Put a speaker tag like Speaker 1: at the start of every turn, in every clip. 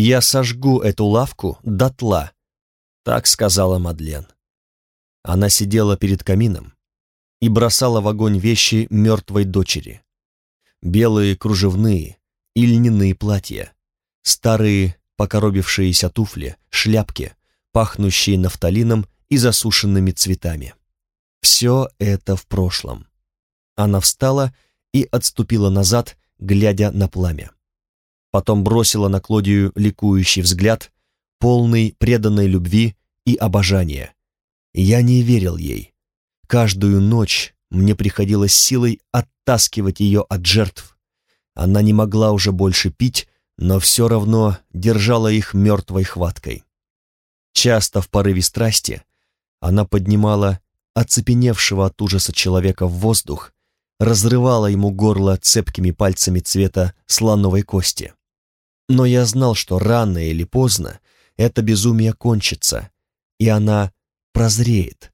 Speaker 1: «Я сожгу эту лавку дотла», — так сказала Мадлен. Она сидела перед камином и бросала в огонь вещи мертвой дочери. Белые кружевные и льняные платья, старые покоробившиеся туфли, шляпки, пахнущие нафталином и засушенными цветами. Все это в прошлом. Она встала и отступила назад, глядя на пламя. Потом бросила на Клодию ликующий взгляд, полный преданной любви и обожания. Я не верил ей. Каждую ночь мне приходилось силой оттаскивать ее от жертв. Она не могла уже больше пить, но все равно держала их мертвой хваткой. Часто в порыве страсти она поднимала оцепеневшего от ужаса человека в воздух, разрывала ему горло цепкими пальцами цвета слоновой кости. Но я знал, что рано или поздно это безумие кончится, и она прозреет.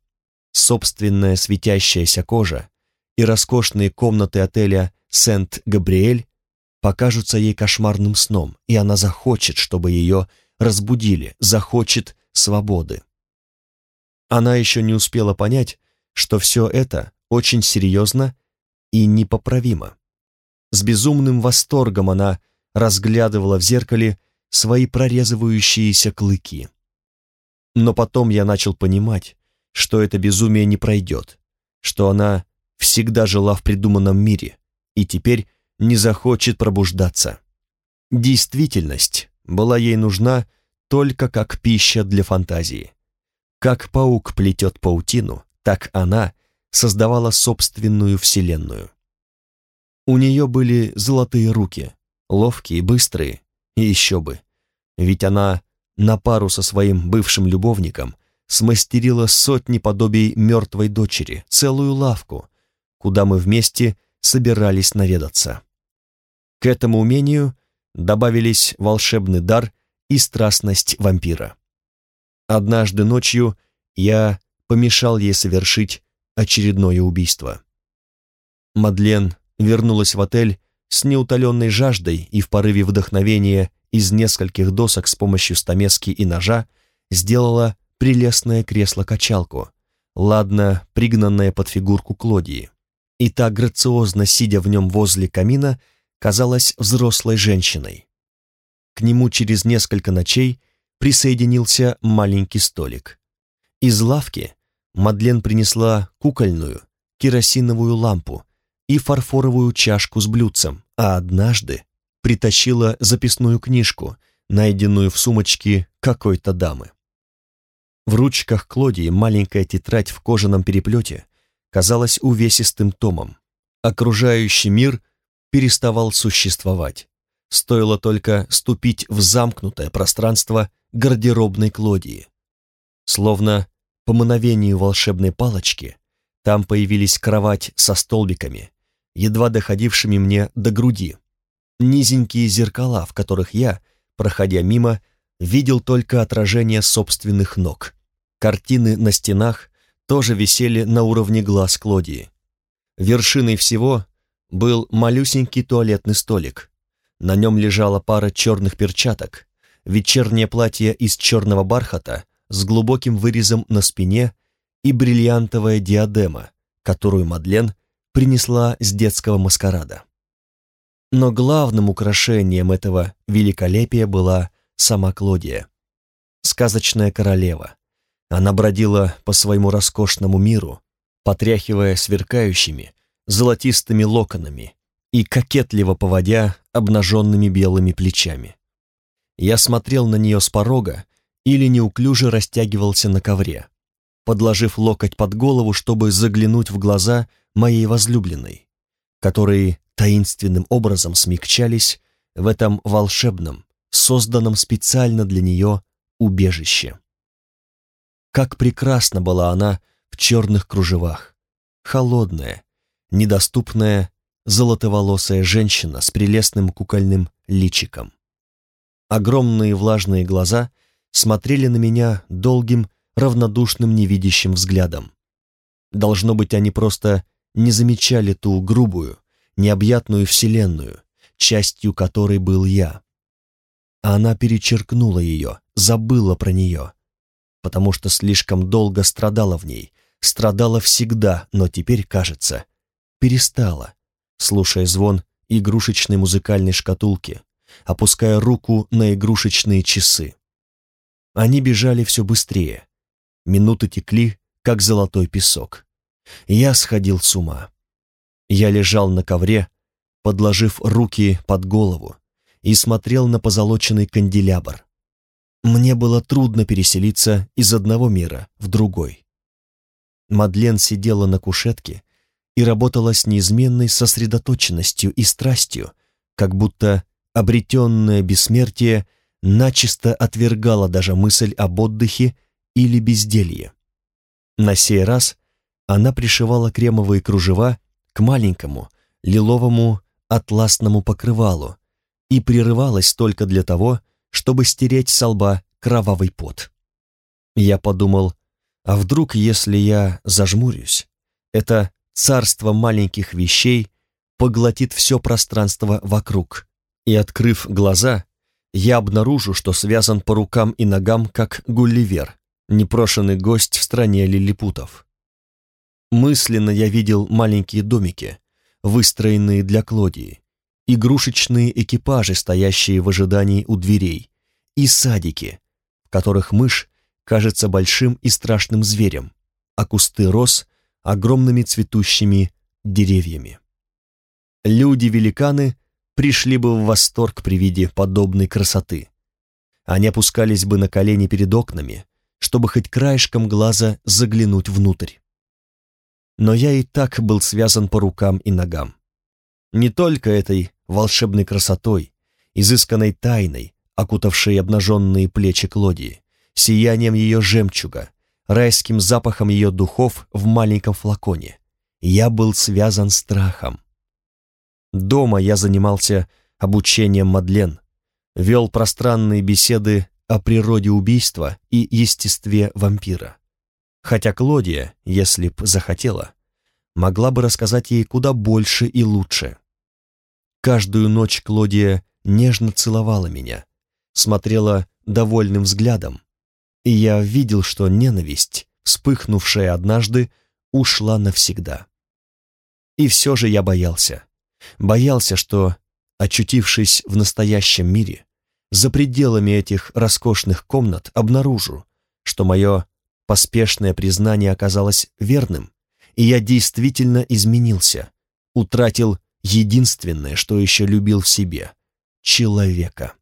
Speaker 1: Собственная светящаяся кожа и роскошные комнаты отеля Сент-Габриэль покажутся ей кошмарным сном, и она захочет, чтобы ее разбудили, захочет свободы. Она еще не успела понять, что все это очень серьезно и непоправимо. С безумным восторгом она разглядывала в зеркале свои прорезывающиеся клыки. Но потом я начал понимать, что это безумие не пройдет, что она всегда жила в придуманном мире и теперь не захочет пробуждаться. Действительность была ей нужна только как пища для фантазии. Как паук плетет паутину, так она создавала собственную вселенную. У нее были золотые руки, ловкие, быстрые, и еще бы. Ведь она на пару со своим бывшим любовником смастерила сотни подобий мертвой дочери, целую лавку, куда мы вместе собирались наведаться. К этому умению добавились волшебный дар и страстность вампира. Однажды ночью я помешал ей совершить очередное убийство. Мадлен вернулась в отель с неутоленной жаждой и в порыве вдохновения из нескольких досок с помощью стамески и ножа сделала прелестное кресло-качалку, ладно пригнанное под фигурку Клодии. И так грациозно сидя в нем возле камина, казалась взрослой женщиной. К нему через несколько ночей присоединился маленький столик. Из лавки Мадлен принесла кукольную керосиновую лампу и фарфоровую чашку с блюдцем, а однажды притащила записную книжку, найденную в сумочке какой-то дамы. В ручках Клодии маленькая тетрадь в кожаном переплете казалась увесистым томом. Окружающий мир переставал существовать. Стоило только ступить в замкнутое пространство гардеробной Клодии. Словно по мановению волшебной палочки там появились кровать со столбиками, едва доходившими мне до груди, низенькие зеркала, в которых я, проходя мимо, видел только отражение собственных ног. Картины на стенах тоже висели на уровне глаз Клодии. Вершиной всего был малюсенький туалетный столик. На нем лежала пара черных перчаток, вечернее платье из черного бархата с глубоким вырезом на спине и бриллиантовая диадема, которую Мадлен принесла с детского маскарада. Но главным украшением этого великолепия была сама Клодия. Сказочная королева. Она бродила по своему роскошному миру, потряхивая сверкающими, золотистыми локонами и кокетливо поводя обнаженными белыми плечами. Я смотрел на нее с порога или неуклюже растягивался на ковре, подложив локоть под голову, чтобы заглянуть в глаза моей возлюбленной, которые таинственным образом смягчались в этом волшебном, созданном специально для нее убежище. Как прекрасна была она в черных кружевах, холодная, недоступная, золотоволосая женщина с прелестным кукольным личиком. Огромные влажные глаза смотрели на меня долгим, равнодушным невидящим взглядом. Должно быть, они просто не замечали ту грубую, необъятную вселенную, частью которой был я. а она перечеркнула ее, забыла про нее, потому что слишком долго страдала в ней, страдала всегда, но теперь, кажется, перестала, слушая звон игрушечной музыкальной шкатулки, опуская руку на игрушечные часы. Они бежали все быстрее. Минуты текли, как золотой песок. Я сходил с ума. Я лежал на ковре, подложив руки под голову, и смотрел на позолоченный канделябр. Мне было трудно переселиться из одного мира в другой. Мадлен сидела на кушетке и работала с неизменной сосредоточенностью и страстью, как будто обретенное бессмертие начисто отвергало даже мысль об отдыхе или безделье. На сей раз она пришивала кремовые кружева к маленькому лиловому атласному покрывалу и прерывалась только для того, чтобы стереть со лба кровавый пот. Я подумал, а вдруг, если я зажмурюсь, это царство маленьких вещей поглотит все пространство вокруг, и, открыв глаза, я обнаружу, что связан по рукам и ногам, как Гулливер, непрошенный гость в стране лилипутов. Мысленно я видел маленькие домики, выстроенные для Клодии, игрушечные экипажи, стоящие в ожидании у дверей, и садики, в которых мышь кажется большим и страшным зверем, а кусты роз — огромными цветущими деревьями. Люди-великаны пришли бы в восторг при виде подобной красоты. Они опускались бы на колени перед окнами, чтобы хоть краешком глаза заглянуть внутрь. Но я и так был связан по рукам и ногам. Не только этой волшебной красотой, изысканной тайной, окутавшей обнаженные плечи Клодии, сиянием ее жемчуга, райским запахом ее духов в маленьком флаконе. Я был связан страхом. Дома я занимался обучением Мадлен, вел пространные беседы о природе убийства и естестве вампира. Хотя Клодия, если б захотела, могла бы рассказать ей куда больше и лучше. Каждую ночь Клодия нежно целовала меня, смотрела довольным взглядом, и я видел, что ненависть, вспыхнувшая однажды, ушла навсегда. И все же я боялся. Боялся, что, очутившись в настоящем мире, за пределами этих роскошных комнат обнаружу, что мое поспешное признание оказалось верным, и я действительно изменился, утратил единственное, что еще любил в себе — человека.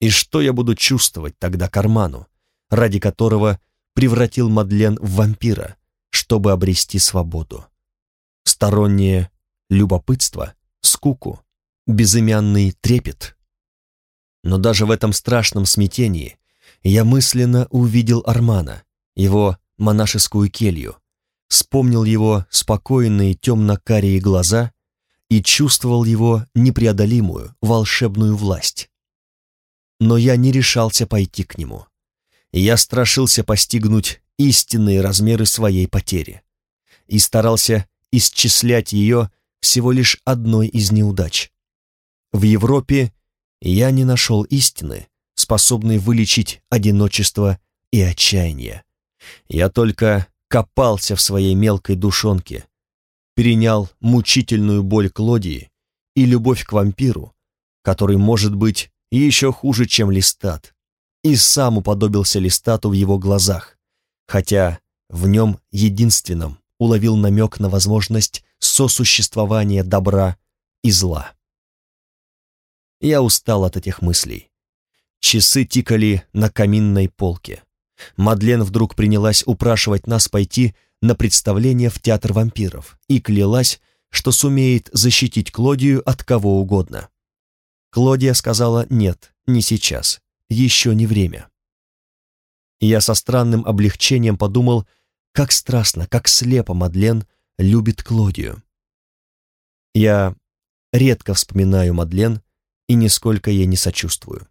Speaker 1: И что я буду чувствовать тогда карману, ради которого превратил Мадлен в вампира, чтобы обрести свободу? Стороннее любопытство, скуку, безымянный трепет. Но даже в этом страшном смятении я мысленно увидел Армана, его монашескую келью, вспомнил его спокойные темно-карие глаза и чувствовал его непреодолимую волшебную власть. Но я не решался пойти к нему. Я страшился постигнуть истинные размеры своей потери и старался исчислять ее всего лишь одной из неудач. В Европе я не нашел истины, способной вылечить одиночество и отчаяние. Я только копался в своей мелкой душонке, перенял мучительную боль Клодии и любовь к вампиру, который может быть еще хуже, чем Листат, и сам уподобился Листату в его глазах, хотя в нем единственном уловил намек на возможность сосуществования добра и зла. Я устал от этих мыслей. Часы тикали на каминной полке. Мадлен вдруг принялась упрашивать нас пойти на представление в театр вампиров и клялась, что сумеет защитить Клодию от кого угодно. Клодия сказала «нет, не сейчас, еще не время». Я со странным облегчением подумал, как страстно, как слепо Мадлен любит Клодию. Я редко вспоминаю Мадлен и нисколько ей не сочувствую.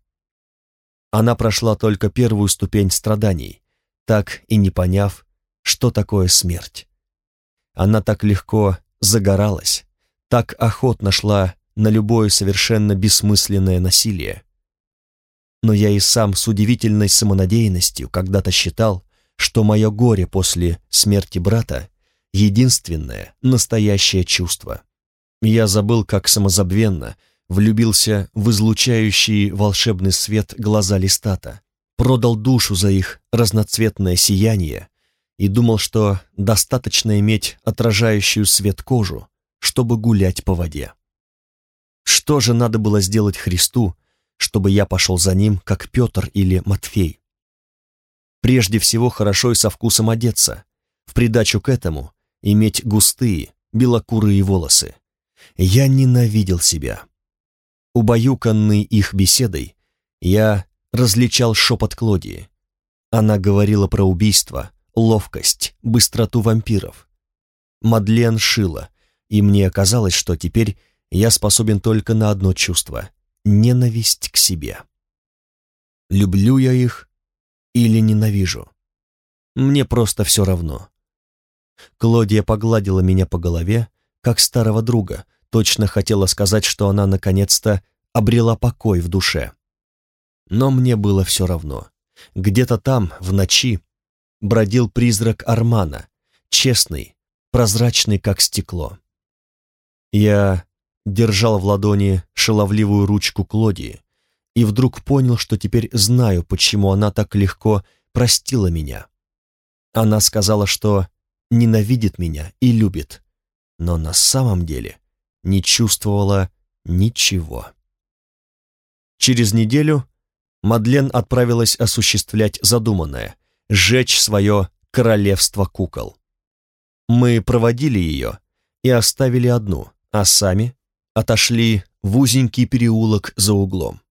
Speaker 1: Она прошла только первую ступень страданий, так и не поняв, что такое смерть. Она так легко загоралась, так охотно шла на любое совершенно бессмысленное насилие. но я и сам с удивительной самонадеянностью когда-то считал, что мое горе после смерти брата — единственное настоящее чувство. Я забыл, как самозабвенно влюбился в излучающий волшебный свет глаза листата, продал душу за их разноцветное сияние и думал, что достаточно иметь отражающую свет кожу, чтобы гулять по воде. Что же надо было сделать Христу, чтобы я пошел за ним, как Петр или Матфей? Прежде всего, хорошо и со вкусом одеться, в придачу к этому иметь густые, белокурые волосы. Я ненавидел себя. Убаюканный их беседой, я различал шепот Клодии. Она говорила про убийство, ловкость, быстроту вампиров. Мадлен шила, и мне казалось, что теперь я способен только на одно чувство — ненависть к себе. Люблю я их или ненавижу? Мне просто все равно. Клодия погладила меня по голове, как старого друга, точно хотела сказать, что она наконец-то обрела покой в душе. Но мне было все равно. Где-то там, в ночи, бродил призрак Армана, честный, прозрачный, как стекло. Я держал в ладони шаловливую ручку Клодии и вдруг понял, что теперь знаю, почему она так легко простила меня. Она сказала, что ненавидит меня и любит, но на самом деле не чувствовала ничего. Через неделю Мадлен отправилась осуществлять задуманное — сжечь свое королевство кукол. Мы проводили ее и оставили одну, а сами отошли в узенький переулок за углом.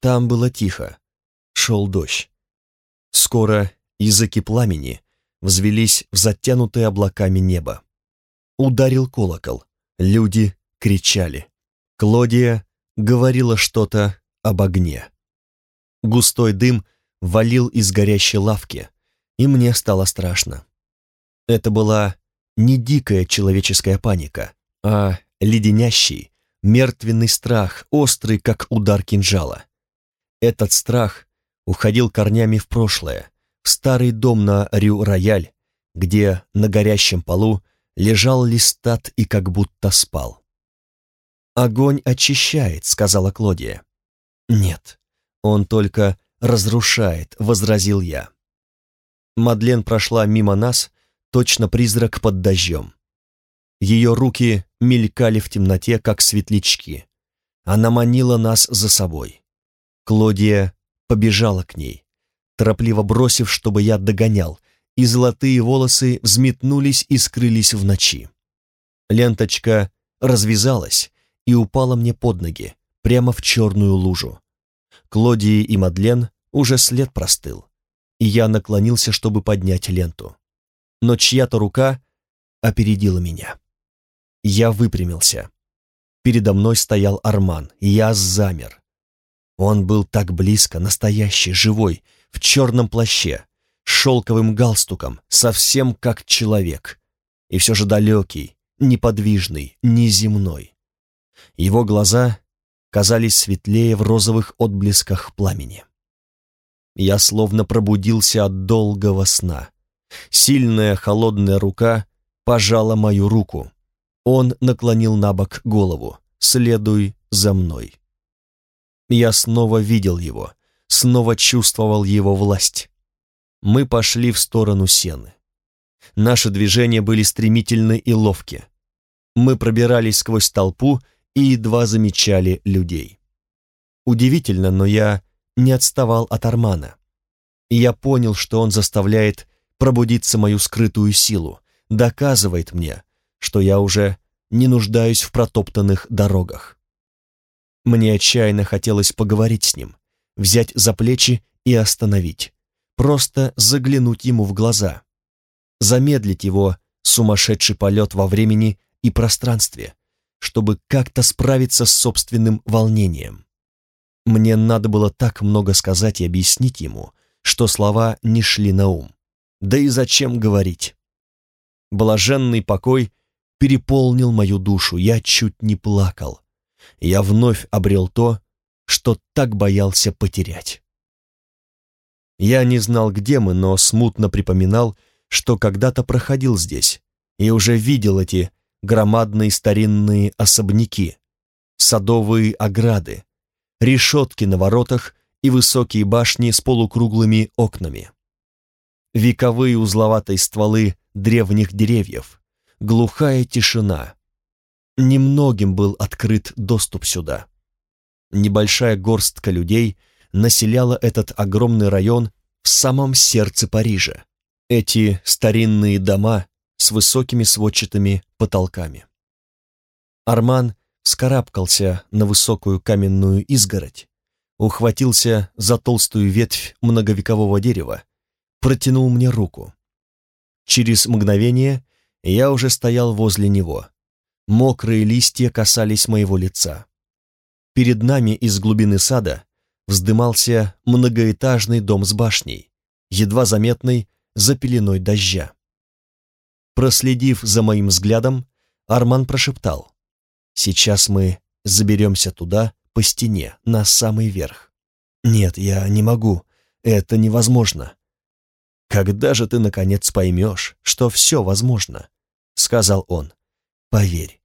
Speaker 1: Там было тихо, шел дождь. Скоро языки пламени взвелись в затянутое облаками небо. Ударил колокол, люди кричали. Клодия говорила что-то об огне. Густой дым валил из горящей лавки, и мне стало страшно. Это была не дикая человеческая паника, а леденящий, мертвенный страх, острый, как удар кинжала. Этот страх уходил корнями в прошлое, в старый дом на Рю-Рояль, где на горящем полу лежал листат и как будто спал. «Огонь очищает», — сказала Клодия. «Нет, он только разрушает», — возразил я. Мадлен прошла мимо нас, точно призрак под дождем. Ее руки мелькали в темноте, как светлячки. Она манила нас за собой. Клодия побежала к ней, торопливо бросив, чтобы я догонял, и золотые волосы взметнулись и скрылись в ночи. Ленточка развязалась и упала мне под ноги, прямо в черную лужу. Клодии и Мадлен уже след простыл, и я наклонился, чтобы поднять ленту. Но чья-то рука опередила меня. Я выпрямился. Передо мной стоял Арман, и я замер. Он был так близко, настоящий, живой, в черном плаще, шелковым галстуком, совсем как человек. И все же далекий, неподвижный, неземной. Его глаза казались светлее в розовых отблесках пламени. Я словно пробудился от долгого сна. Сильная холодная рука пожала мою руку. Он наклонил на бок голову. «Следуй за мной». Я снова видел его, снова чувствовал его власть. Мы пошли в сторону сены. Наши движения были стремительны и ловки. Мы пробирались сквозь толпу и едва замечали людей. Удивительно, но я не отставал от Армана. И я понял, что он заставляет пробудиться мою скрытую силу, доказывает мне, что я уже не нуждаюсь в протоптанных дорогах. Мне отчаянно хотелось поговорить с ним, взять за плечи и остановить, просто заглянуть ему в глаза, замедлить его сумасшедший полет во времени и пространстве, чтобы как-то справиться с собственным волнением. Мне надо было так много сказать и объяснить ему, что слова не шли на ум. Да и зачем говорить? Блаженный покой переполнил мою душу, я чуть не плакал. Я вновь обрел то, что так боялся потерять. Я не знал, где мы, но смутно припоминал, что когда-то проходил здесь и уже видел эти громадные старинные особняки, садовые ограды, решетки на воротах и высокие башни с полукруглыми окнами. Вековые узловатые стволы древних деревьев, глухая тишина. Немногим был открыт доступ сюда. Небольшая горстка людей населяла этот огромный район в самом сердце Парижа. Эти старинные дома с высокими сводчатыми потолками. Арман скарабкался на высокую каменную изгородь, ухватился за толстую ветвь многовекового дерева, протянул мне руку. Через мгновение я уже стоял возле него. Мокрые листья касались моего лица. Перед нами из глубины сада вздымался многоэтажный дом с башней, едва заметный за пеленой дождя. Проследив за моим взглядом, Арман прошептал. «Сейчас мы заберемся туда, по стене, на самый верх». «Нет, я не могу. Это невозможно». «Когда же ты, наконец, поймешь, что все возможно?» — сказал он. «Поверь,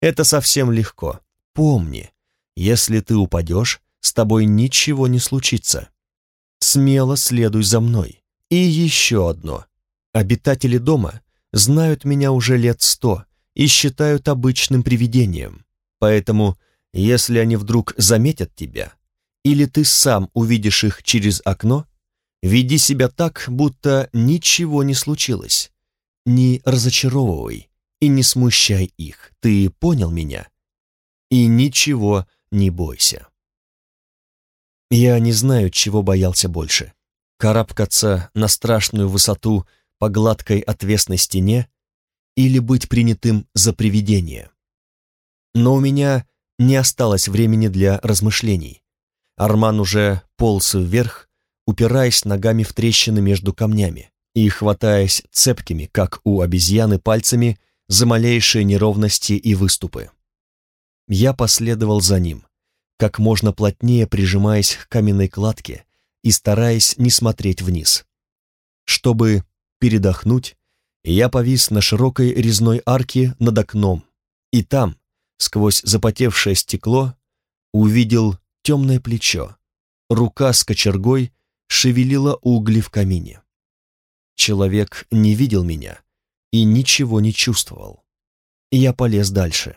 Speaker 1: это совсем легко. Помни, если ты упадешь, с тобой ничего не случится. Смело следуй за мной. И еще одно. Обитатели дома знают меня уже лет сто и считают обычным привидением. Поэтому, если они вдруг заметят тебя, или ты сам увидишь их через окно, веди себя так, будто ничего не случилось. Не разочаровывай и не смущай их. Ты понял меня? И ничего не бойся. Я не знаю, чего боялся больше. Карабкаться на страшную высоту по гладкой отвесной стене или быть принятым за привидение. Но у меня не осталось времени для размышлений. Арман уже полз вверх, упираясь ногами в трещины между камнями и хватаясь цепкими, как у обезьяны, пальцами за малейшие неровности и выступы. Я последовал за ним, как можно плотнее прижимаясь к каменной кладке и стараясь не смотреть вниз. Чтобы передохнуть, я повис на широкой резной арке над окном, и там, сквозь запотевшее стекло, увидел темное плечо. Рука с кочергой шевелила угли в камине. Человек не видел меня и ничего не чувствовал. Я полез дальше.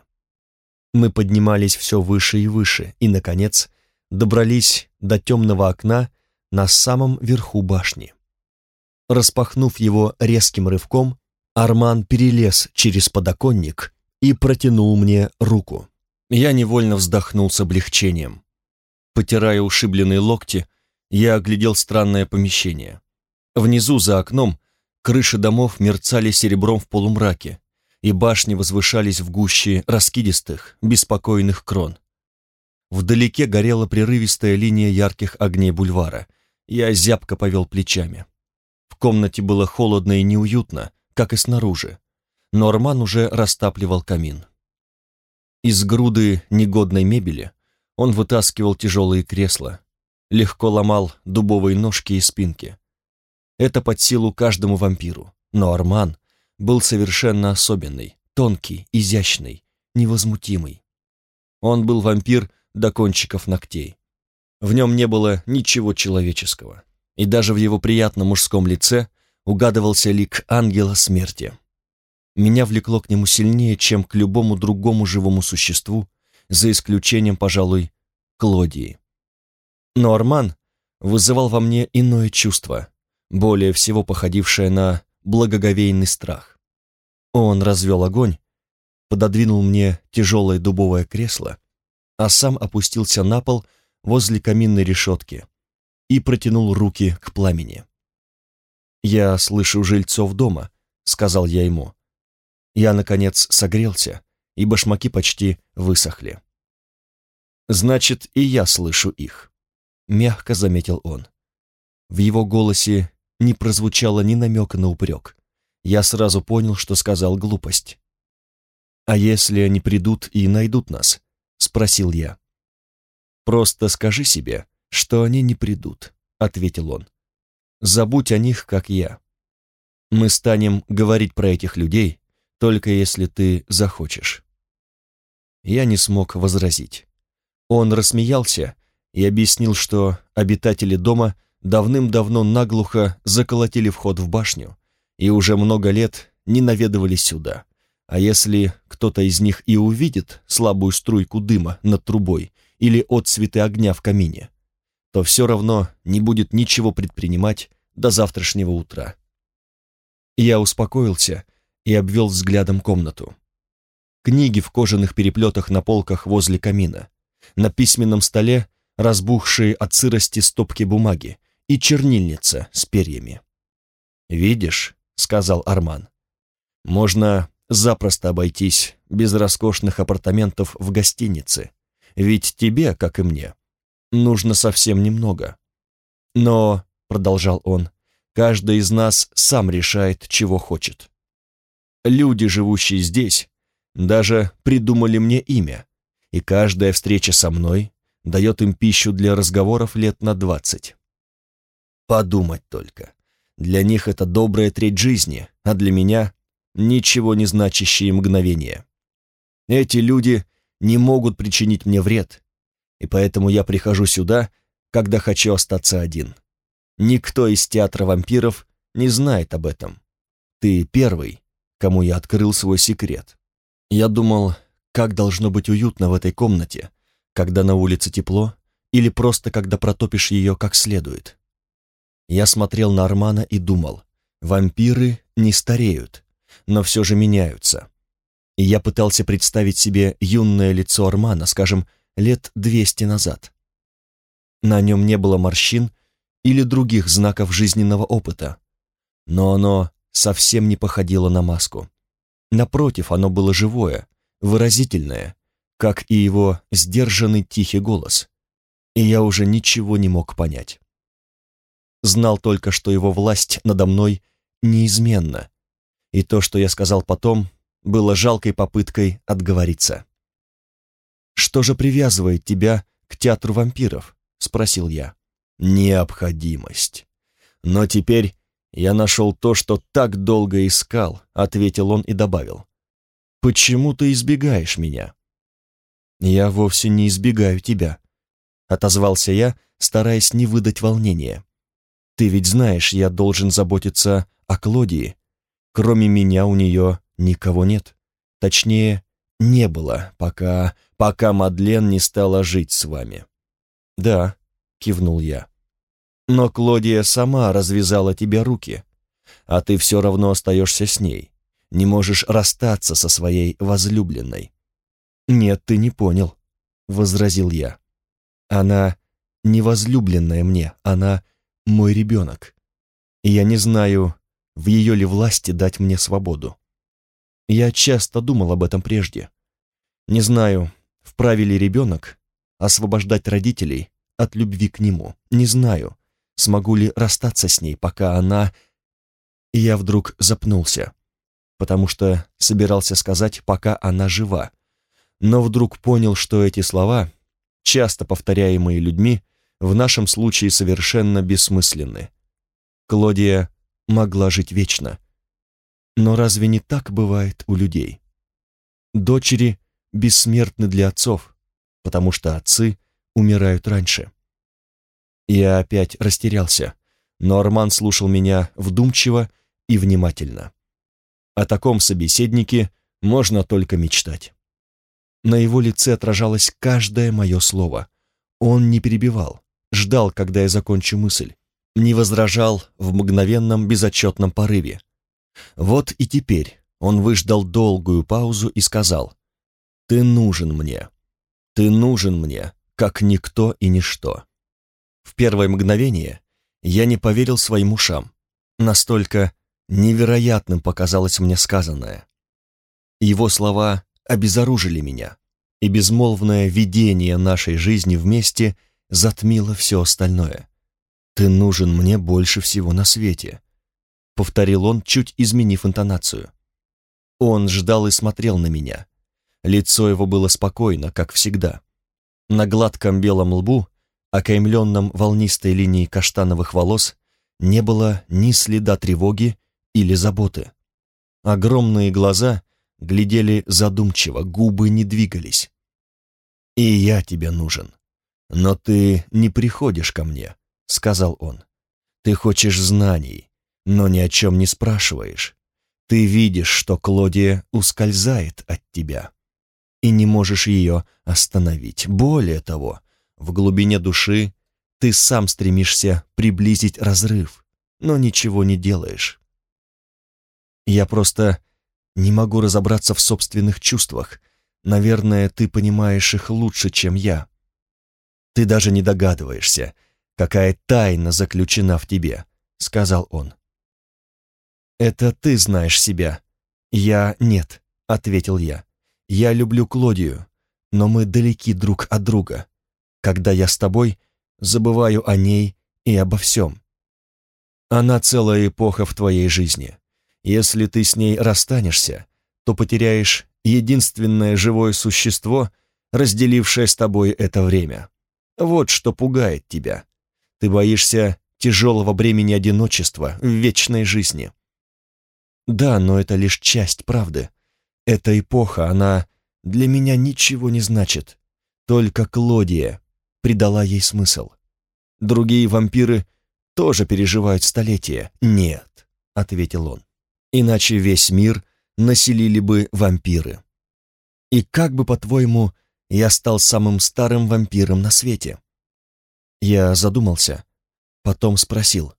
Speaker 1: Мы поднимались все выше и выше, и, наконец, добрались до темного окна на самом верху башни. Распахнув его резким рывком, Арман перелез через подоконник и протянул мне руку. Я невольно вздохнул с облегчением. Потирая ушибленные локти, я оглядел странное помещение. Внизу, за окном, крыши домов мерцали серебром в полумраке, и башни возвышались в гуще раскидистых, беспокойных крон. Вдалеке горела прерывистая линия ярких огней бульвара. Я зябко повел плечами. В комнате было холодно и неуютно, как и снаружи, но Арман уже растапливал камин. Из груды негодной мебели он вытаскивал тяжелые кресла, легко ломал дубовые ножки и спинки. Это под силу каждому вампиру, но Арман был совершенно особенный, тонкий, изящный, невозмутимый. Он был вампир до кончиков ногтей. В нем не было ничего человеческого, и даже в его приятном мужском лице угадывался лик ангела смерти. Меня влекло к нему сильнее, чем к любому другому живому существу, за исключением, пожалуй, Клодии. Но Арман вызывал во мне иное чувство, более всего походившее на благоговейный страх. Он развел огонь, пододвинул мне тяжелое дубовое кресло, а сам опустился на пол возле каминной решетки и протянул руки к пламени. «Я слышу жильцов дома», — сказал я ему. Я, наконец, согрелся, и башмаки почти высохли. «Значит, и я слышу их», — мягко заметил он. В его голосе не прозвучало ни намека на упрек. Я сразу понял, что сказал глупость. «А если они придут и найдут нас?» — спросил я. «Просто скажи себе, что они не придут», — ответил он. забудь о них, как я. Мы станем говорить про этих людей, только если ты захочешь». Я не смог возразить. Он рассмеялся и объяснил, что обитатели дома давным-давно наглухо заколотили вход в башню и уже много лет не наведывались сюда. А если кто-то из них и увидит слабую струйку дыма над трубой или отцветы огня в камине, то все равно не будет ничего предпринимать до завтрашнего утра. Я успокоился и обвел взглядом комнату. Книги в кожаных переплетах на полках возле камина, на письменном столе разбухшие от сырости стопки бумаги и чернильница с перьями. «Видишь», — сказал Арман, — «можно запросто обойтись без роскошных апартаментов в гостинице, ведь тебе, как и мне, нужно совсем немного. Но, — продолжал он, — каждый из нас сам решает, чего хочет. Люди, живущие здесь, даже придумали мне имя, и каждая встреча со мной дает им пищу для разговоров лет на двадцать. Подумать только. Для них это добрая треть жизни, а для меня — ничего не значащие мгновения. Эти люди не могут причинить мне вред, и поэтому я прихожу сюда, когда хочу остаться один. Никто из театра вампиров не знает об этом. Ты первый, кому я открыл свой секрет. Я думал, как должно быть уютно в этой комнате, когда на улице тепло, или просто когда протопишь ее как следует. Я смотрел на Армана и думал, вампиры не стареют, но все же меняются. И я пытался представить себе юное лицо Армана, скажем, лет двести назад. На нем не было морщин или других знаков жизненного опыта, но оно совсем не походило на маску. Напротив, оно было живое, выразительное, как и его сдержанный тихий голос, и я уже ничего не мог понять. Знал только, что его власть надо мной неизменна, и то, что я сказал потом, было жалкой попыткой отговориться. «Что же привязывает тебя к театру вампиров?» — спросил я. «Необходимость. Но теперь «Я нашел то, что так долго искал», — ответил он и добавил. «Почему ты избегаешь меня?» «Я вовсе не избегаю тебя», — отозвался я, стараясь не выдать волнения. «Ты ведь знаешь, я должен заботиться о Клодии. Кроме меня у нее никого нет. Точнее, не было, пока... пока Мадлен не стала жить с вами». «Да», — кивнул я. Но Клодия сама развязала тебе руки, а ты все равно остаешься с ней, не можешь расстаться со своей возлюбленной. «Нет, ты не понял», — возразил я. «Она не возлюбленная мне, она мой ребенок. Я не знаю, в ее ли власти дать мне свободу. Я часто думал об этом прежде. Не знаю, вправе ли ребенок освобождать родителей от любви к нему. Не знаю, смогу ли расстаться с ней, пока она... И я вдруг запнулся, потому что собирался сказать «пока она жива», но вдруг понял, что эти слова, часто повторяемые людьми, в нашем случае совершенно бессмысленны. Клодия могла жить вечно. Но разве не так бывает у людей? Дочери бессмертны для отцов, потому что отцы умирают раньше. Я опять растерялся, но Арман слушал меня вдумчиво и внимательно. О таком собеседнике можно только мечтать. На его лице отражалось каждое мое слово. Он не перебивал, ждал, когда я закончу мысль, не возражал в мгновенном безотчетном порыве. Вот и теперь он выждал долгую паузу и сказал, «Ты нужен мне, ты нужен мне, как никто и ничто. В первое мгновение я не поверил своим ушам. Настолько невероятным показалось мне сказанное. Его слова обезоружили меня, и безмолвное видение нашей жизни вместе затмило все остальное. «Ты нужен мне больше всего на свете», — повторил он, чуть изменив интонацию. Он ждал и смотрел на меня. Лицо его было спокойно, как всегда. На гладком белом лбу окаймленном волнистой линией каштановых волос, не было ни следа тревоги или заботы. Огромные глаза глядели задумчиво, губы не двигались. «И я тебе нужен. Но ты не приходишь ко мне», — сказал он. «Ты хочешь знаний, но ни о чем не спрашиваешь. Ты видишь, что Клодия ускользает от тебя, и не можешь ее остановить. Более того, в глубине души ты сам стремишься приблизить разрыв, но ничего не делаешь. Я просто не могу разобраться в собственных чувствах. Наверное, ты понимаешь их лучше, чем я. Ты даже не догадываешься, какая тайна заключена в тебе, сказал он. Это ты знаешь себя. Я нет, ответил я. Я люблю Клодию, но мы далеки друг от друга. Когда я с тобой, забываю о ней и обо всем. Она целая эпоха в твоей жизни. Если ты с ней расстанешься, то потеряешь единственное живое существо, разделившее с тобой это время. Вот что пугает тебя. Ты боишься тяжелого бремени одиночества в вечной жизни. Да, но это лишь часть правды. Эта эпоха, она для меня ничего не значит. Только Клодия придала ей смысл. Другие вампиры тоже переживают столетия. Нет, ответил он иначе весь мир населили бы вампиры. И как бы, по-твоему, я стал самым старым вампиром на свете? Я задумался, потом спросил,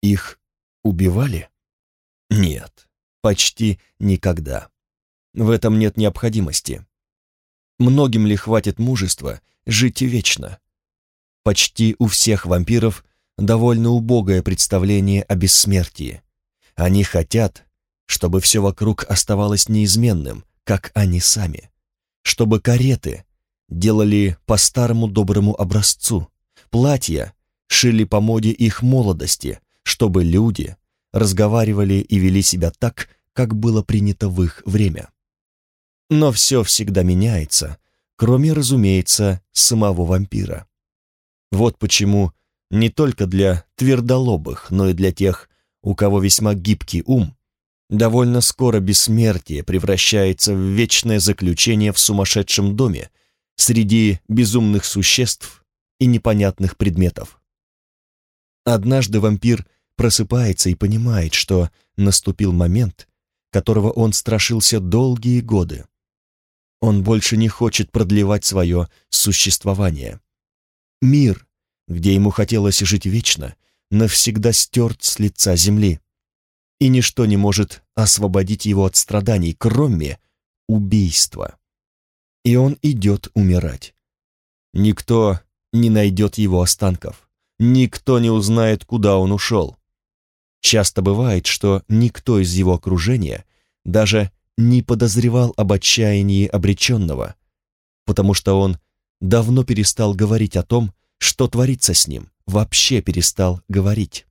Speaker 1: их убивали? Нет, почти никогда. В этом нет необходимости. Многим ли хватит мужества жить вечно? Почти у всех вампиров довольно убогое представление о бессмертии. Они хотят, чтобы все вокруг оставалось неизменным, как они сами. Чтобы кареты делали по старому доброму образцу, платья шили по моде их молодости, чтобы люди разговаривали и вели себя так, как было принято в их время. Но все всегда меняется, кроме, разумеется, самого вампира. Вот почему не только для твердолобых, но и для тех, у кого весьма гибкий ум, довольно скоро бессмертие превращается в вечное заключение в сумасшедшем доме среди безумных существ и непонятных предметов. Однажды вампир просыпается и понимает, что наступил момент, которого он страшился долгие годы. Он больше не хочет продлевать свое существование. Мир, где ему хотелось жить вечно, навсегда стерт с лица земли. И ничто не может освободить его от страданий, кроме убийства. И он идет умирать. Никто не найдет его останков. Никто не узнает, куда он ушел. Часто бывает, что никто из его окружения даже не подозревал об отчаянии обреченного, потому что он давно перестал говорить о том, что творится с ним, вообще перестал говорить.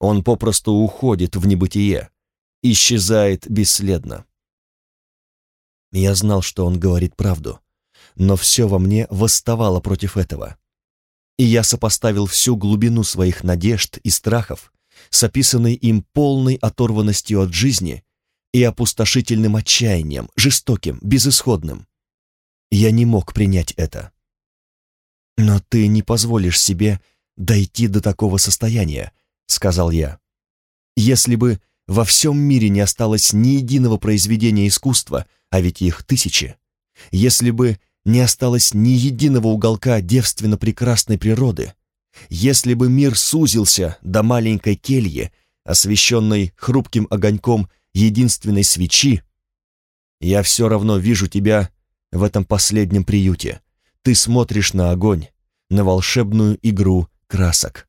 Speaker 1: Он попросту уходит в небытие, исчезает бесследно. Я знал, что он говорит правду, но все во мне восставало против этого. И я сопоставил всю глубину своих надежд и страхов с описанной им полной оторванностью от жизни и опустошительным отчаянием, жестоким, безысходным. Я не мог принять это. «Но ты не позволишь себе дойти до такого состояния», — сказал я. «Если бы во всем мире не осталось ни единого произведения искусства, а ведь их тысячи, если бы не осталось ни единого уголка девственно прекрасной природы, если бы мир сузился до маленькой кельи, освещенной хрупким огоньком единственной свечи, я все равно вижу тебя в этом последнем приюте, ты смотришь на огонь, на волшебную игру красок.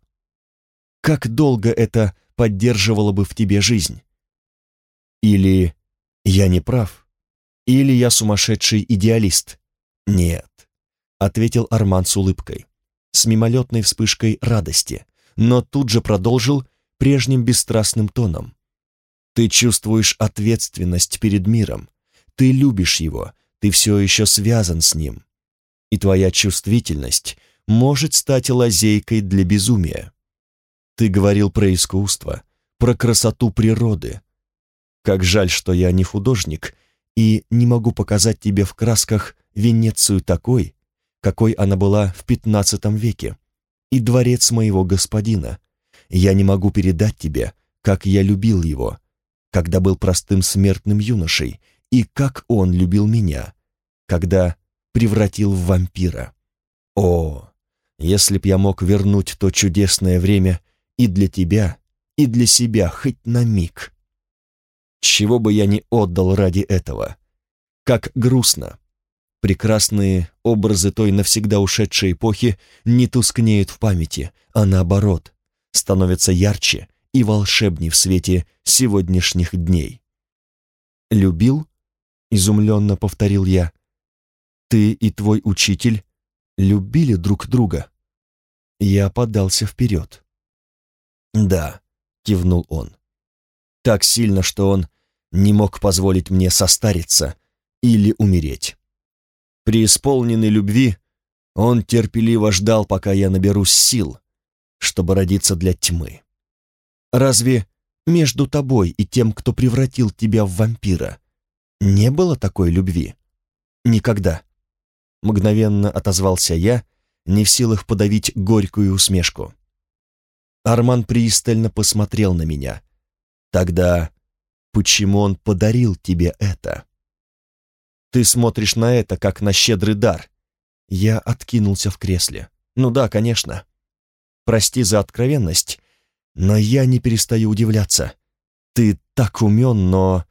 Speaker 1: Как долго это поддерживало бы в тебе жизнь? Или я не прав? Или я сумасшедший идеалист? Нет, ответил Арман с улыбкой, с мимолетной вспышкой радости, но тут же продолжил прежним бесстрастным тоном. Ты чувствуешь ответственность перед миром, ты любишь его, ты все еще связан с ним и твоя чувствительность может стать лазейкой для безумия. Ты говорил про искусство, про красоту природы. Как жаль, что я не художник и не могу показать тебе в красках Венецию такой, какой она была в XV веке, и дворец моего господина. Я не могу передать тебе, как я любил его, когда был простым смертным юношей, и как он любил меня, когда превратил в вампира. О, если б я мог вернуть то чудесное время и для тебя, и для себя хоть на миг. Чего бы я не отдал ради этого. Как грустно. Прекрасные образы той навсегда ушедшей эпохи не тускнеют в памяти, а наоборот, становятся ярче и волшебней в свете сегодняшних дней. «Любил?» — изумленно повторил я. «Ты и твой учитель любили друг друга?» Я подался вперед. «Да», — кивнул он. «Так сильно, что он не мог позволить мне состариться или умереть. Преисполненный любви, он терпеливо ждал, пока я наберусь сил, чтобы родиться для тьмы. Разве между тобой и тем, кто превратил тебя в вампира, не было такой любви? Никогда. Мгновенно отозвался я, не в силах подавить горькую усмешку. Арман пристально посмотрел на меня. Тогда почему он подарил тебе это? Ты смотришь на это, как на щедрый дар. Я откинулся в кресле. Ну да, конечно. Прости за откровенность, но я не перестаю удивляться. Ты так умен, но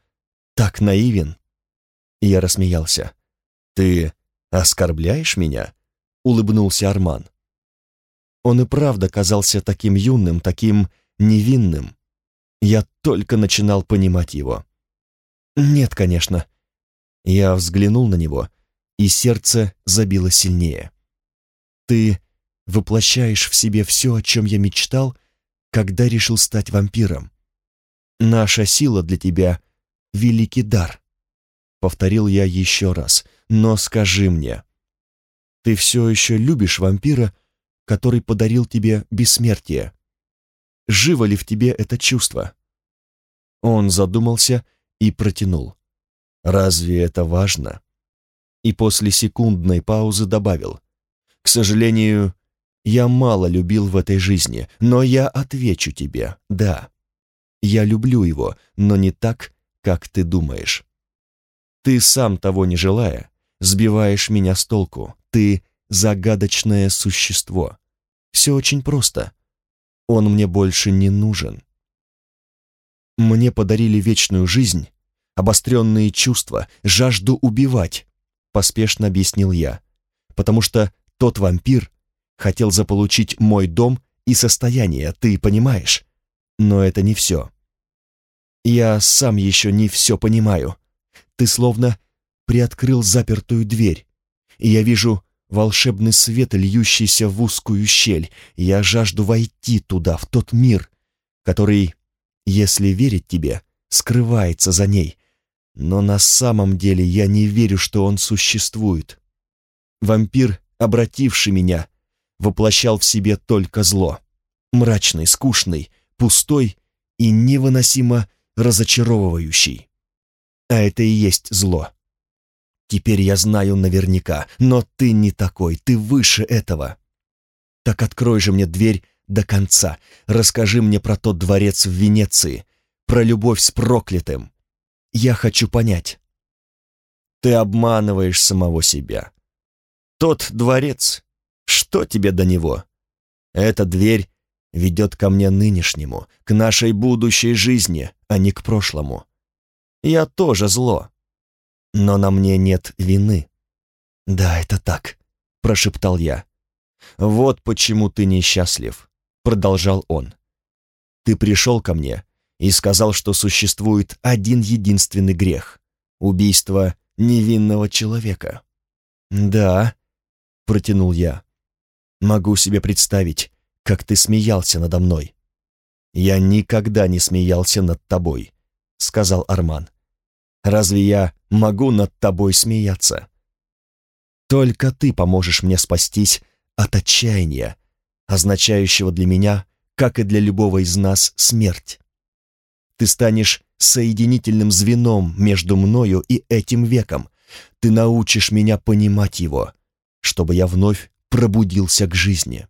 Speaker 1: так наивен. Я рассмеялся. Ты оскорбляешь меня? Улыбнулся Арман. Он и правда казался таким юным, таким невинным. Я только начинал понимать его. Нет, конечно. Я взглянул на него, и сердце забило сильнее. Ты воплощаешь в себе все, о чем я мечтал, когда решил стать вампиром. Наша сила для тебя — великий дар. Повторил я еще раз, но скажи мне, ты все еще любишь вампира, который подарил тебе бессмертие? Живо ли в тебе это чувство? Он задумался и протянул. Разве это важно? И после секундной паузы добавил. К сожалению, я мало любил в этой жизни, но я отвечу тебе, да. Я люблю его, но не так, как ты думаешь. Ты сам того не желая, сбиваешь меня с толку. Ты загадочное существо. Все очень просто. Он мне больше не нужен. Мне подарили вечную жизнь, обостренные чувства, жажду убивать, поспешно объяснил я, потому что тот вампир хотел заполучить мой дом и состояние, ты понимаешь? Но это не все. Я сам еще не все понимаю. Ты словно приоткрыл запертую дверь, и я вижу волшебный свет, льющийся в узкую щель. Я жажду войти туда, в тот мир, который, если верить тебе, скрывается за ней. Но на самом деле я не верю, что он существует. Вампир, обративший меня, воплощал в себе только зло. Мрачный, скучный, пустой и невыносимо разочаровывающий. А это и есть зло. Теперь я знаю наверняка, но ты не такой, ты выше этого. Так открой же мне дверь до конца, расскажи мне про тот дворец в Венеции, про любовь с проклятым. Я хочу понять. Ты обманываешь самого себя. Тот дворец, что тебе до него? Эта дверь ведет ко мне нынешнему, к нашей будущей жизни, а не к прошлому. Я тоже зло но на мне нет вины». «Да, это так», — прошептал я. «Вот почему ты несчастлив», — продолжал он. «Ты пришел ко мне и сказал, что существует один единственный грех — убийство невинного человека». «Да», — протянул я. «Могу себе представить, как ты смеялся надо мной». «Я никогда не смеялся над тобой», — сказал Арман. Разве я могу над тобой смеяться? Только ты поможешь мне спастись от отчаяния, означающего для меня как и для любого из нас, смерть. Ты станешь соединительным звеном между мною и этим веком. Ты научишь меня понимать его, чтобы я вновь пробудился к жизни.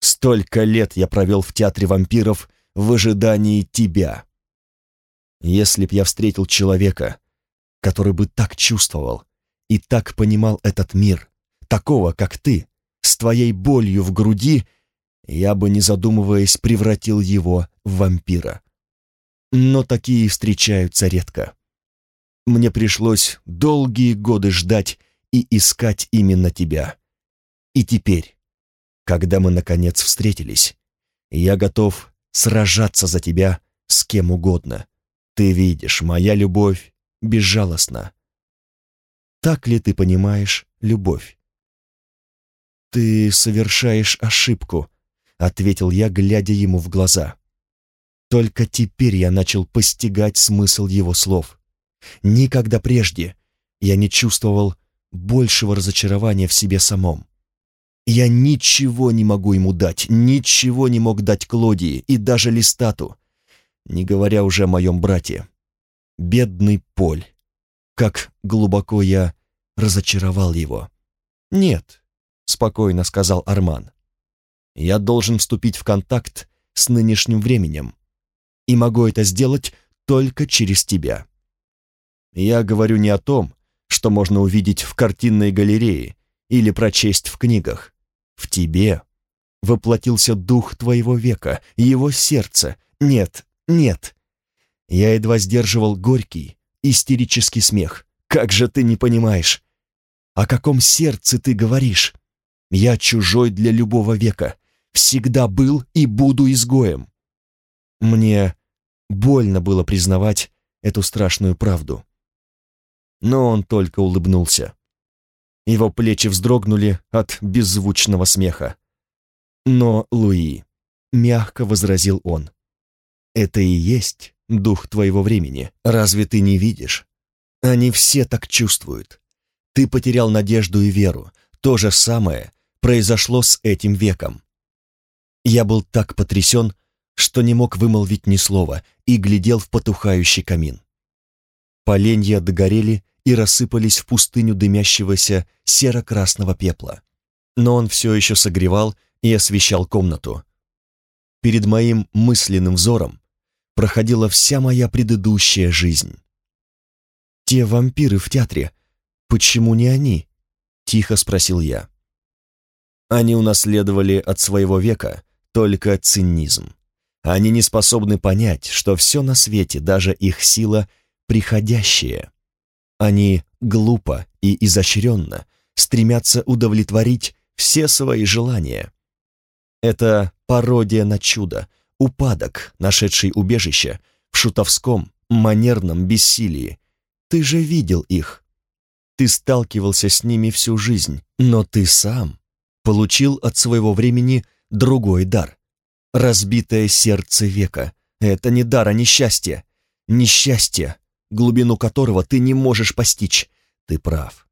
Speaker 1: Столько лет я провел в театре вампиров в ожидании тебя. Если б я встретил человека, который бы так чувствовал и так понимал этот мир, такого, как ты, с твоей болью в груди, я бы, не задумываясь, превратил его в вампира. Но такие встречаются редко. Мне пришлось долгие годы ждать и искать именно тебя. И теперь, когда мы наконец встретились, я готов сражаться за тебя с кем угодно. Ты видишь, моя любовь безжалостна. Так ли ты понимаешь любовь? «Ты совершаешь ошибку», — ответил я, глядя ему в глаза. Только теперь я начал постигать смысл его слов. Никогда прежде я не чувствовал большего разочарования в себе самом. Я ничего не могу ему дать, ничего не мог дать Клодии и даже Листату, не говоря уже о моем брате. Бедный Поль. Как глубоко я разочаровал его. «Нет», — спокойно сказал Арман. «Я должен вступить в контакт с нынешним временем, и могу это сделать только через тебя. Я говорю не о том, что можно увидеть в картинной галерее или прочесть в книгах. В тебе воплотился дух твоего века, его сердце. Нет, нет. Я едва сдерживал горький, истерический смех. Как же ты не понимаешь? О каком сердце ты говоришь? Я чужой для любого века, всегда был и буду изгоем. Мне больно было признавать эту страшную правду. Но он только улыбнулся. Его плечи вздрогнули от беззвучного смеха. «Но, Луи», — мягко возразил он, — «это и есть дух твоего времени. Разве ты не видишь? Они все так чувствуют. Ты потерял надежду и веру. То же самое произошло с этим веком. Я был так потрясен, что не мог вымолвить ни слова и глядел в потухающий камин. Поленья догорели и рассыпались в пустыню дымящегося серо-красного пепла. Но он все еще согревал и освещал комнату. Перед моим мысленным взором проходила вся моя предыдущая жизнь. «Те вампиры в театре, почему не они?» — тихо спросил я. Они унаследовали от своего века только цинизм. Они не способны понять, что все на свете, даже их сила, приходящее. Они глупо и изощренно стремятся удовлетворить все свои желания. Это пародия на чудо, упадок, нашедший убежище в шутовском, манерном бессилии. Ты же видел их. Ты сталкивался с ними всю жизнь, но ты сам получил от своего времени другой дар. Разбитое сердце века. Это не дар, а несчастье. Несчастье, глубину которого ты не можешь постичь. Ты прав.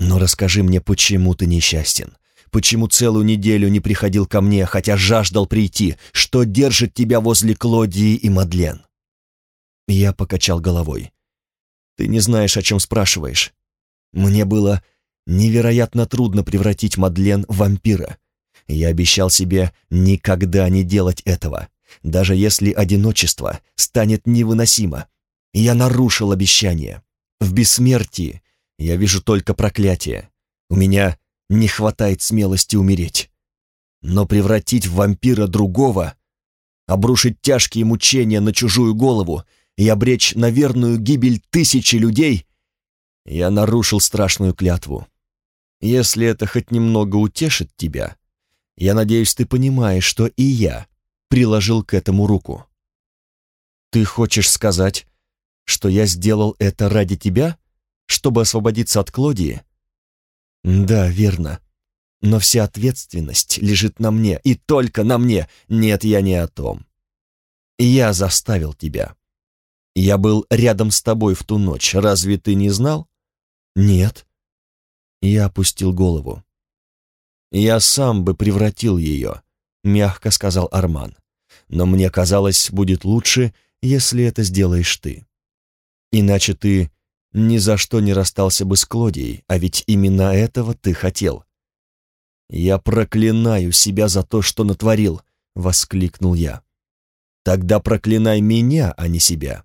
Speaker 1: Но расскажи мне, почему ты несчастен? Почему целую неделю не приходил ко мне, хотя жаждал прийти? Что держит тебя возле Клодии и Мадлен?» Я покачал головой. «Ты не знаешь, о чем спрашиваешь. Мне было невероятно трудно превратить Мадлен в вампира. Я обещал себе никогда не делать этого, даже если одиночество станет невыносимо. Я нарушил обещание. В бессмертии я вижу только проклятие. У меня не хватает смелости умереть. Но превратить в вампира другого, обрушить тяжкие мучения на чужую голову и обречь на верную гибель тысячи людей, я нарушил страшную клятву. Если это хоть немного утешит тебя, я надеюсь, ты понимаешь, что и я приложил к этому руку. Ты хочешь сказать, что я сделал это ради тебя, чтобы освободиться от Клодии? Да, верно. Но вся ответственность лежит на мне, и только на мне. Нет, я не о том. Я заставил тебя. Я был рядом с тобой в ту ночь. Разве ты не знал? Нет. Я опустил голову. Я сам бы превратил ее, — мягко сказал Арман. «Но мне казалось, будет лучше, если это сделаешь ты. Иначе ты ни за что не расстался бы с Клодией, а ведь именно этого ты хотел». «Я проклинаю себя за то, что натворил», — воскликнул я. «Тогда проклинай меня, а не себя».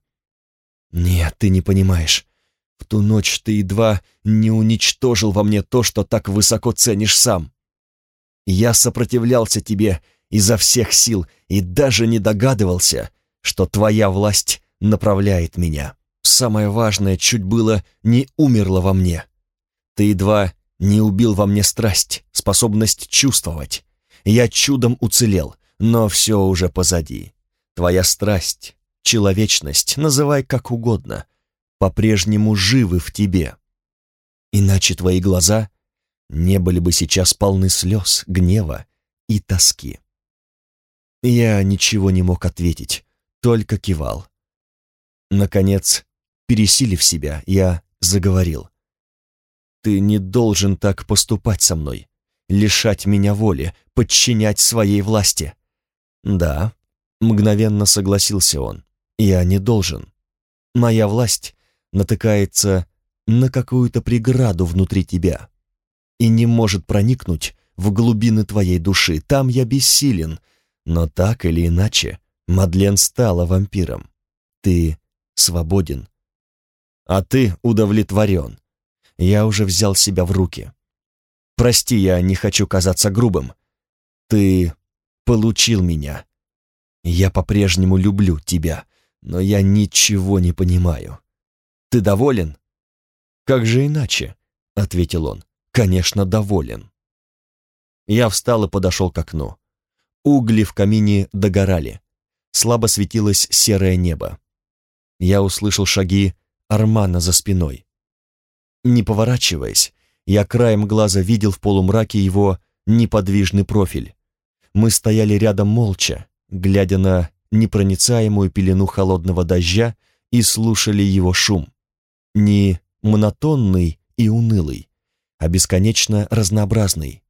Speaker 1: «Нет, ты не понимаешь. В ту ночь ты едва не уничтожил во мне то, что так высоко ценишь сам. Я сопротивлялся тебе изо всех сил и даже не догадывался, что твоя власть направляет меня. Самое важное чуть было не умерло во мне. Ты едва не убил во мне страсть, способность чувствовать. Я чудом уцелел, но все уже позади. Твоя страсть, человечность, называй как угодно, по-прежнему живы в тебе. Иначе твои глаза не были бы сейчас полны слез, гнева и тоски. Я ничего не мог ответить, только кивал. Наконец, пересилив себя, я заговорил. «Ты не должен так поступать со мной, лишать меня воли, подчинять своей власти». «Да», — мгновенно согласился он, — «я не должен. Моя власть натыкается на какую-то преграду внутри тебя и не может проникнуть в глубины твоей души. Там я бессилен, но так или иначе Мадлен стала вампиром. Ты свободен. А ты удовлетворен. Я уже взял себя в руки. Прости, я не хочу казаться грубым. Ты получил меня. Я по-прежнему люблю тебя, но я ничего не понимаю. Ты доволен?» «Как же иначе?» — ответил он. «Конечно, доволен». Я встал и подошел к окну. Угли в камине догорали. Слабо светилось серое небо. Я услышал шаги Армана за спиной. Не поворачиваясь, я краем глаза видел в полумраке его неподвижный профиль. Мы стояли рядом молча, глядя на непроницаемую пелену холодного дождя и слушали его шум не монотонный и унылый, а бесконечно разнообразный.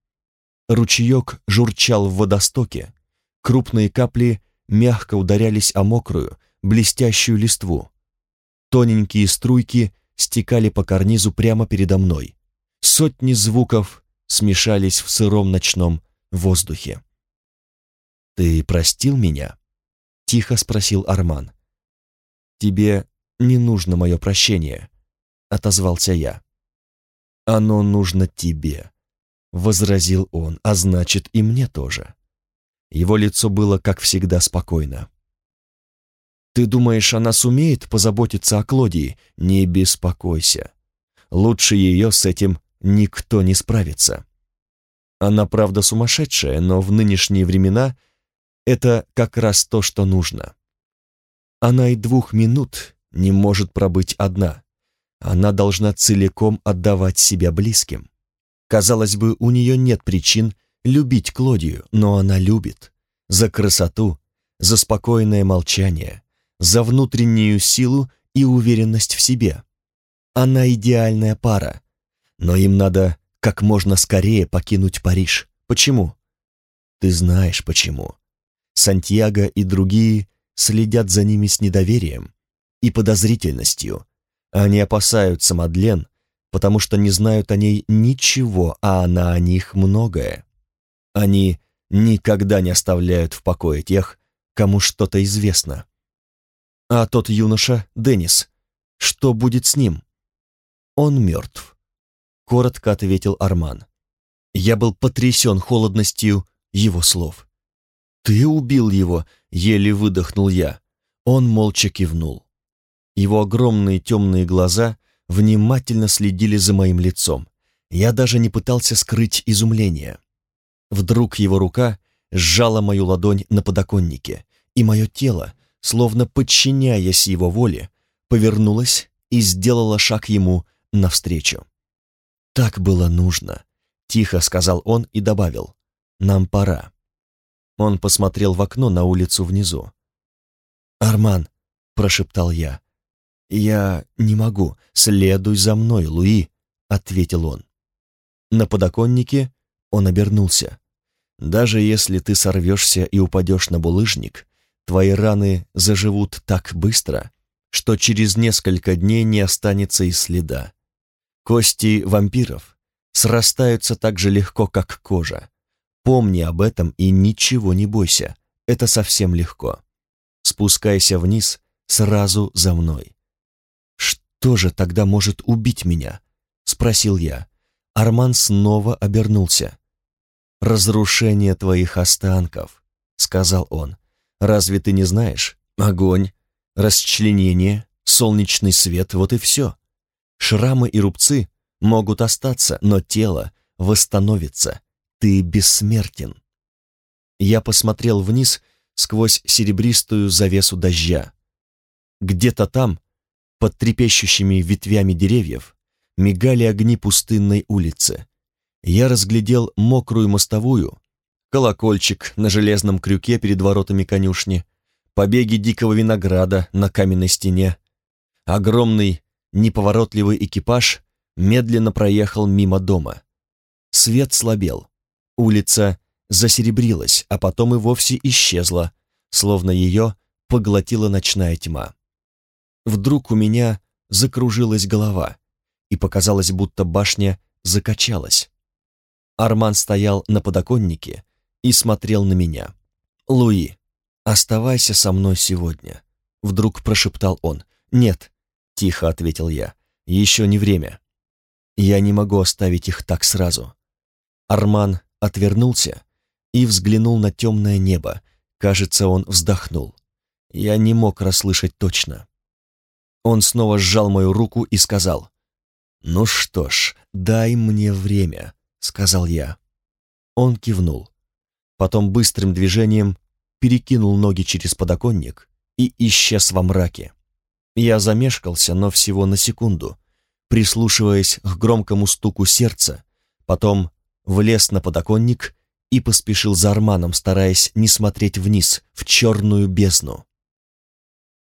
Speaker 1: Ручеек журчал в водостоке, крупные капли мягко ударялись о мокрую, блестящую листву. Тоненькие струйки стекали по карнизу прямо передо мной. Сотни звуков смешались в сыром ночном воздухе. «Ты простил меня?» — тихо спросил Арман. «Тебе не нужно мое прощение отозвался я. «Оно нужно тебе», — возразил он, — «а значит, и мне тоже». Его лицо было, как всегда, спокойно. «Ты думаешь, она сумеет позаботиться о Клодии? Не беспокойся. Лучше ее с этим никто не справится. Она, правда, сумасшедшая, но в нынешние времена это как раз то, что нужно. Она и двух минут не может пробыть одна. Она должна целиком отдавать себя близким. Казалось бы, у нее нет причин любить Клодию, но она любит. За красоту, за спокойное молчание, за внутреннюю силу и уверенность в себе. Она идеальная пара, но им надо как можно скорее покинуть Париж. Почему? Ты знаешь почему. Сантьяго и другие следят за ними с недоверием и подозрительностью, они опасаются Мадлен, потому что не знают о ней ничего, а она о них многое. Они никогда не оставляют в покое тех, кому что-то известно. А тот юноша, Деннис, что будет с ним? Он мертв, коротко ответил Арман. Я был потрясен холодностью его слов. «Ты убил его!» — еле выдохнул я. Он молча кивнул. Его огромные темные глаза внимательно следили за моим лицом. Я даже не пытался скрыть изумление. Вдруг его рука сжала мою ладонь на подоконнике, и мое тело, словно подчиняясь его воле, повернулось и сделало шаг ему навстречу. «Так было нужно», — тихо сказал он и добавил. «Нам пора». Он посмотрел в окно на улицу внизу. «Арман», — прошептал я, «Я не могу. Следуй за мной, Луи», — ответил он. На подоконнике он обернулся. Даже если ты сорвешься и упадешь на булыжник, твои раны заживут так быстро, что через несколько дней не останется и следа. Кости вампиров срастаются так же легко, как кожа. Помни об этом и ничего не бойся, это совсем легко. Спускайся вниз сразу за мной. «Что же тогда может убить меня?» — спросил я. Арман снова обернулся. «Разрушение твоих останков», — сказал он. «Разве ты не знаешь? Огонь, расчленение, солнечный свет — вот и все. Шрамы и рубцы могут остаться, но тело восстановится. Ты бессмертен». Я посмотрел вниз сквозь серебристую завесу дождя. Где-то там, под трепещущими ветвями деревьев, мигали огни пустынной улицы. Я разглядел мокрую мостовую, колокольчик на железном крюке перед воротами конюшни, побеги дикого винограда на каменной стене. Огромный, неповоротливый экипаж медленно проехал мимо дома. Свет слабел. Улица засеребрилась, а потом и вовсе исчезла, словно ее поглотила ночная тьма. Вдруг у меня закружилась голова, и показалось, будто башня закачалась. Арман стоял на подоконнике и смотрел на меня. «Луи, оставайся со мной сегодня», — вдруг прошептал он. «Нет», — тихо ответил я, — «еще не время. Я не могу оставить их так сразу». Арман отвернулся и взглянул на темное небо. Кажется, он вздохнул. Я не мог расслышать точно. Он снова сжал мою руку и сказал, «Ну что ж, дай мне время», — сказал я. Он кивнул. Потом быстрым движением перекинул ноги через подоконник и исчез во мраке. Я замешкался, но всего на секунду, прислушиваясь к громкому стуку сердца, потом влез на подоконник и поспешил за Арманом, стараясь не смотреть вниз, в черную бездну.